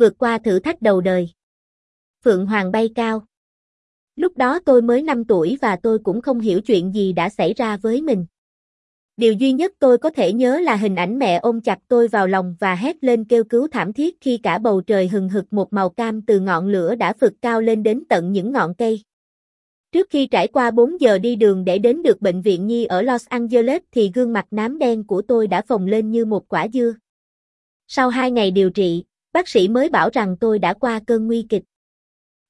vượt qua thử thách đầu đời. Phượng Hoàng bay cao. Lúc đó tôi mới 5 tuổi và tôi cũng không hiểu chuyện gì đã xảy ra với mình. Điều duy nhất tôi có thể nhớ là hình ảnh mẹ ôm chặt tôi vào lòng và hét lên kêu cứu thảm thiết khi cả bầu trời hừng hực một màu cam từ ngọn lửa đã phực cao lên đến tận những ngọn cây. Trước khi trải qua 4 giờ đi đường để đến được bệnh viện Nhi ở Los Angeles thì gương mặt nám đen của tôi đã phồng lên như một quả dưa. Sau 2 ngày điều trị, bác sĩ mới bảo rằng tôi đã qua cơn nguy kịch.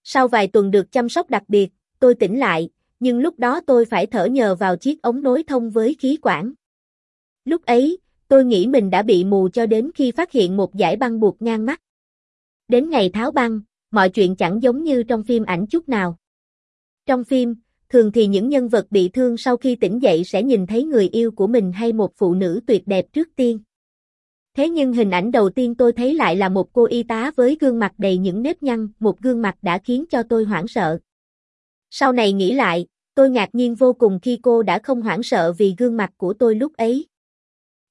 Sau vài tuần được chăm sóc đặc biệt, tôi tỉnh lại, nhưng lúc đó tôi phải thở nhờ vào chiếc ống nối thông với khí quản. Lúc ấy, tôi nghĩ mình đã bị mù cho đến khi phát hiện một dải băng buộc ngang mắt. Đến ngày tháo băng, mọi chuyện chẳng giống như trong phim ảnh chút nào. Trong phim, thường thì những nhân vật bị thương sau khi tỉnh dậy sẽ nhìn thấy người yêu của mình hay một phụ nữ tuyệt đẹp trước tiên. Thế nhưng hình ảnh đầu tiên tôi thấy lại là một cô y tá với gương mặt đầy những nếp nhăn, một gương mặt đã khiến cho tôi hoảng sợ. Sau này nghĩ lại, tôi ngạc nhiên vô cùng khi cô đã không hoảng sợ vì gương mặt của tôi lúc ấy.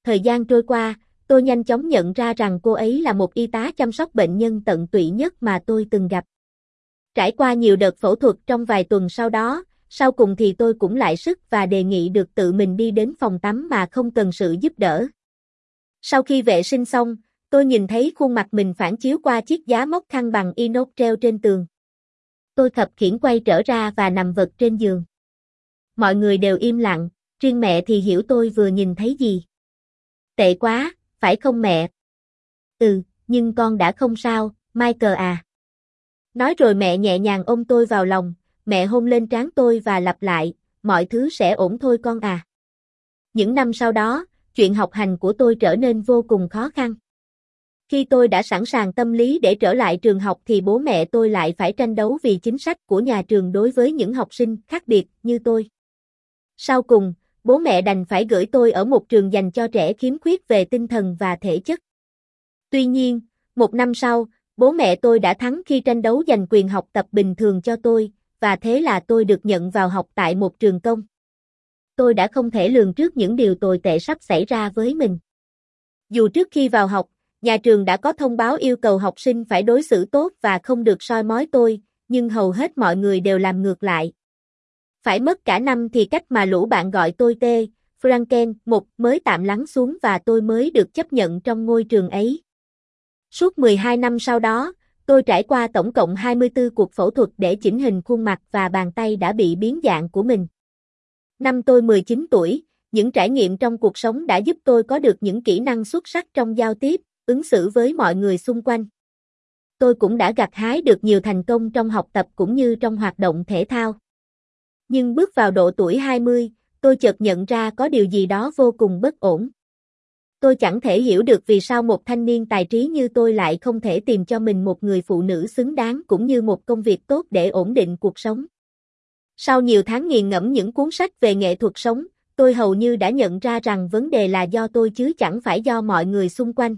Thời gian trôi qua, tôi nhanh chóng nhận ra rằng cô ấy là một y tá chăm sóc bệnh nhân tận tụy nhất mà tôi từng gặp. Trải qua nhiều đợt phẫu thuật trong vài tuần sau đó, sau cùng thì tôi cũng lại sức và đề nghị được tự mình đi đến phòng tắm mà không cần sự giúp đỡ. Sau khi vệ sinh xong, tôi nhìn thấy khuôn mặt mình phản chiếu qua chiếc giá móc khăn bằng inox treo trên tường. Tôi khập khiển quay trở ra và nằm vật trên giường. Mọi người đều im lặng, riêng mẹ thì hiểu tôi vừa nhìn thấy gì. Tệ quá, phải không mẹ? Ừ, nhưng con đã không sao, Michael à. Nói rồi mẹ nhẹ nhàng ôm tôi vào lòng, mẹ hôn lên trán tôi và lặp lại, mọi thứ sẽ ổn thôi con à. Những năm sau đó, chuyện học hành của tôi trở nên vô cùng khó khăn. Khi tôi đã sẵn sàng tâm lý để trở lại trường học thì bố mẹ tôi lại phải tranh đấu vì chính sách của nhà trường đối với những học sinh khác biệt như tôi. Sau cùng, bố mẹ đành phải gửi tôi ở một trường dành cho trẻ khiếm khuyết về tinh thần và thể chất. Tuy nhiên, một năm sau, bố mẹ tôi đã thắng khi tranh đấu giành quyền học tập bình thường cho tôi, và thế là tôi được nhận vào học tại một trường công. Tôi đã không thể lường trước những điều tồi tệ sắp xảy ra với mình. Dù trước khi vào học, nhà trường đã có thông báo yêu cầu học sinh phải đối xử tốt và không được soi mói tôi, nhưng hầu hết mọi người đều làm ngược lại. Phải mất cả năm thì cách mà lũ bạn gọi tôi tê, Franken, một mới tạm lắng xuống và tôi mới được chấp nhận trong ngôi trường ấy. Suốt 12 năm sau đó, tôi trải qua tổng cộng 24 cuộc phẫu thuật để chỉnh hình khuôn mặt và bàn tay đã bị biến dạng của mình. Năm tôi 19 tuổi, những trải nghiệm trong cuộc sống đã giúp tôi có được những kỹ năng xuất sắc trong giao tiếp, ứng xử với mọi người xung quanh. Tôi cũng đã gặt hái được nhiều thành công trong học tập cũng như trong hoạt động thể thao. Nhưng bước vào độ tuổi 20, tôi chợt nhận ra có điều gì đó vô cùng bất ổn. Tôi chẳng thể hiểu được vì sao một thanh niên tài trí như tôi lại không thể tìm cho mình một người phụ nữ xứng đáng cũng như một công việc tốt để ổn định cuộc sống. Sau nhiều tháng nghiền ngẫm những cuốn sách về nghệ thuật sống, tôi hầu như đã nhận ra rằng vấn đề là do tôi chứ chẳng phải do mọi người xung quanh.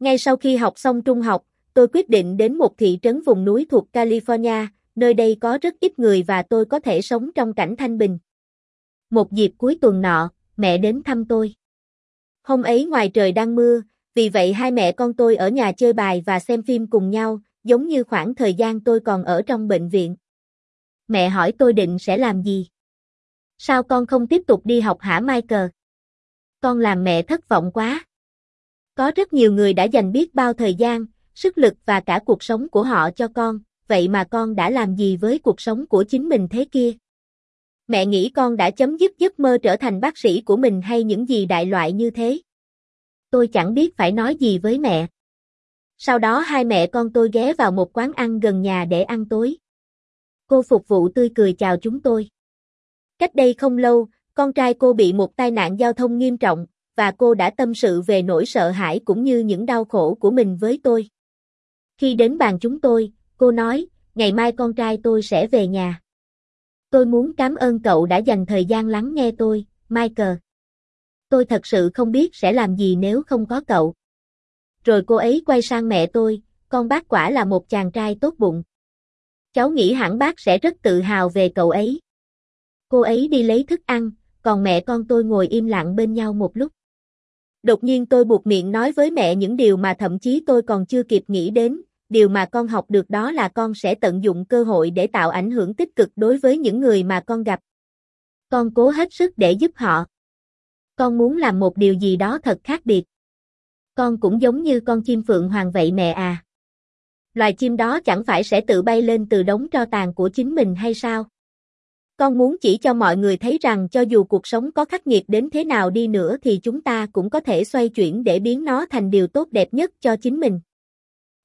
Ngay sau khi học xong trung học, tôi quyết định đến một thị trấn vùng núi thuộc California, nơi đây có rất ít người và tôi có thể sống trong cảnh thanh bình. Một dịp cuối tuần nọ, mẹ đến thăm tôi. Hôm ấy ngoài trời đang mưa, vì vậy hai mẹ con tôi ở nhà chơi bài và xem phim cùng nhau, giống như khoảng thời gian tôi còn ở trong bệnh viện. Mẹ hỏi tôi định sẽ làm gì? Sao con không tiếp tục đi học hả Michael? Con làm mẹ thất vọng quá. Có rất nhiều người đã dành biết bao thời gian, sức lực và cả cuộc sống của họ cho con, vậy mà con đã làm gì với cuộc sống của chính mình thế kia? Mẹ nghĩ con đã chấm dứt giấc mơ trở thành bác sĩ của mình hay những gì đại loại như thế? Tôi chẳng biết phải nói gì với mẹ. Sau đó hai mẹ con tôi ghé vào một quán ăn gần nhà để ăn tối. Cô phục vụ tươi cười chào chúng tôi. Cách đây không lâu, con trai cô bị một tai nạn giao thông nghiêm trọng, và cô đã tâm sự về nỗi sợ hãi cũng như những đau khổ của mình với tôi. Khi đến bàn chúng tôi, cô nói, ngày mai con trai tôi sẽ về nhà. Tôi muốn cảm ơn cậu đã dành thời gian lắng nghe tôi, Michael. Tôi thật sự không biết sẽ làm gì nếu không có cậu. Rồi cô ấy quay sang mẹ tôi, con bác quả là một chàng trai tốt bụng. Cháu nghĩ hẳn bác sẽ rất tự hào về cậu ấy. Cô ấy đi lấy thức ăn, còn mẹ con tôi ngồi im lặng bên nhau một lúc. Đột nhiên tôi buộc miệng nói với mẹ những điều mà thậm chí tôi còn chưa kịp nghĩ đến, điều mà con học được đó là con sẽ tận dụng cơ hội để tạo ảnh hưởng tích cực đối với những người mà con gặp. Con cố hết sức để giúp họ. Con muốn làm một điều gì đó thật khác biệt. Con cũng giống như con chim phượng hoàng vậy mẹ à. Loài chim đó chẳng phải sẽ tự bay lên từ đống tro tàn của chính mình hay sao? Con muốn chỉ cho mọi người thấy rằng cho dù cuộc sống có khắc nghiệt đến thế nào đi nữa thì chúng ta cũng có thể xoay chuyển để biến nó thành điều tốt đẹp nhất cho chính mình.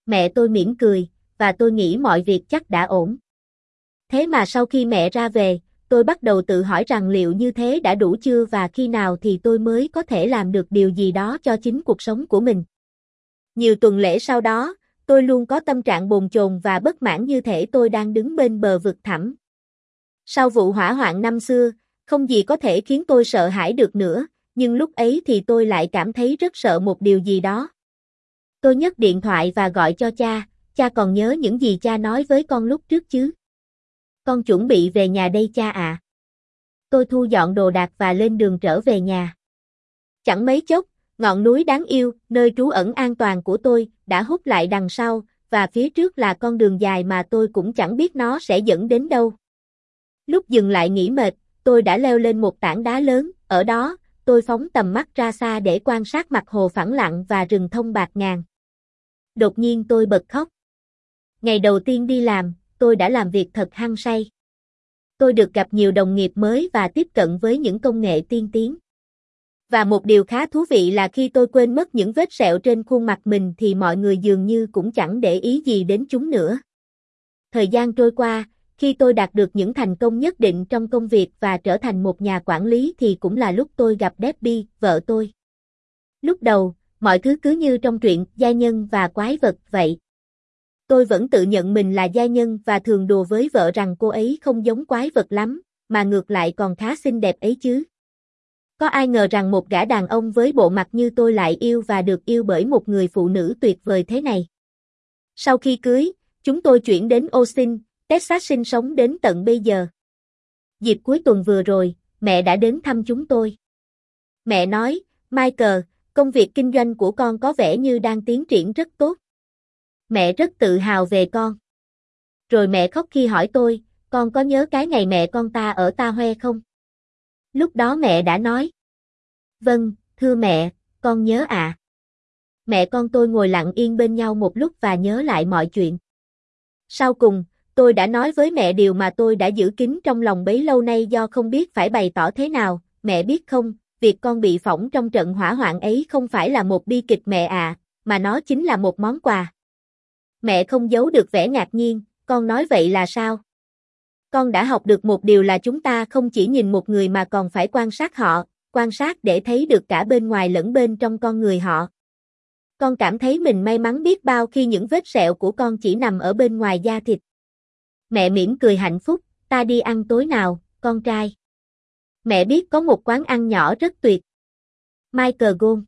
Mẹ tôi mỉm cười, và tôi nghĩ mọi việc chắc đã ổn. Thế mà sau khi mẹ ra về, tôi bắt đầu tự hỏi rằng liệu như thế đã đủ chưa và khi nào thì tôi mới có thể làm được điều gì đó cho chính cuộc sống của mình. Nhiều tuần lễ sau đó, tôi luôn có tâm trạng bồn chồn và bất mãn như thể tôi đang đứng bên bờ vực thẳm. Sau vụ hỏa hoạn năm xưa, không gì có thể khiến tôi sợ hãi được nữa, nhưng lúc ấy thì tôi lại cảm thấy rất sợ một điều gì đó. Tôi nhấc điện thoại và gọi cho cha, cha còn nhớ những gì cha nói với con lúc trước chứ? Con chuẩn bị về nhà đây cha ạ. À. Tôi thu dọn đồ đạc và lên đường trở về nhà. Chẳng mấy chốc, ngọn núi đáng yêu, nơi trú ẩn an toàn của tôi, đã hút lại đằng sau, và phía trước là con đường dài mà tôi cũng chẳng biết nó sẽ dẫn đến đâu. Lúc dừng lại nghỉ mệt, tôi đã leo lên một tảng đá lớn, ở đó, tôi phóng tầm mắt ra xa để quan sát mặt hồ phẳng lặng và rừng thông bạc ngàn. Đột nhiên tôi bật khóc. Ngày đầu tiên đi làm, tôi đã làm việc thật hăng say. Tôi được gặp nhiều đồng nghiệp mới và tiếp cận với những công nghệ tiên tiến. Và một điều khá thú vị là khi tôi quên mất những vết sẹo trên khuôn mặt mình thì mọi người dường như cũng chẳng để ý gì đến chúng nữa. Thời gian trôi qua, khi tôi đạt được những thành công nhất định trong công việc và trở thành một nhà quản lý thì cũng là lúc tôi gặp Debbie, vợ tôi. Lúc đầu, mọi thứ cứ như trong truyện gia nhân và quái vật vậy. Tôi vẫn tự nhận mình là gia nhân và thường đùa với vợ rằng cô ấy không giống quái vật lắm, mà ngược lại còn khá xinh đẹp ấy chứ. Có ai ngờ rằng một gã đàn ông với bộ mặt như tôi lại yêu và được yêu bởi một người phụ nữ tuyệt vời thế này. Sau khi cưới, chúng tôi chuyển đến Austin, Texas sinh sống đến tận bây giờ. Dịp cuối tuần vừa rồi, mẹ đã đến thăm chúng tôi. Mẹ nói, Michael, công việc kinh doanh của con có vẻ như đang tiến triển rất tốt. Mẹ rất tự hào về con. Rồi mẹ khóc khi hỏi tôi, con có nhớ cái ngày mẹ con ta ở Ta Hoe không? Lúc đó mẹ đã nói. Vâng, thưa mẹ, con nhớ ạ. À. Mẹ con tôi ngồi lặng yên bên nhau một lúc và nhớ lại mọi chuyện. Sau cùng, tôi đã nói với mẹ điều mà tôi đã giữ kín trong lòng bấy lâu nay do không biết phải bày tỏ thế nào, mẹ biết không, việc con bị phỏng trong trận hỏa hoạn ấy không phải là một bi kịch mẹ à, mà nó chính là một món quà. Mẹ không giấu được vẻ ngạc nhiên, con nói vậy là sao? Con đã học được một điều là chúng ta không chỉ nhìn một người mà còn phải quan sát họ, quan sát để thấy được cả bên ngoài lẫn bên trong con người họ. Con cảm thấy mình may mắn biết bao khi những vết sẹo của con chỉ nằm ở bên ngoài da thịt. Mẹ mỉm cười hạnh phúc, ta đi ăn tối nào, con trai. Mẹ biết có một quán ăn nhỏ rất tuyệt. Michael Gold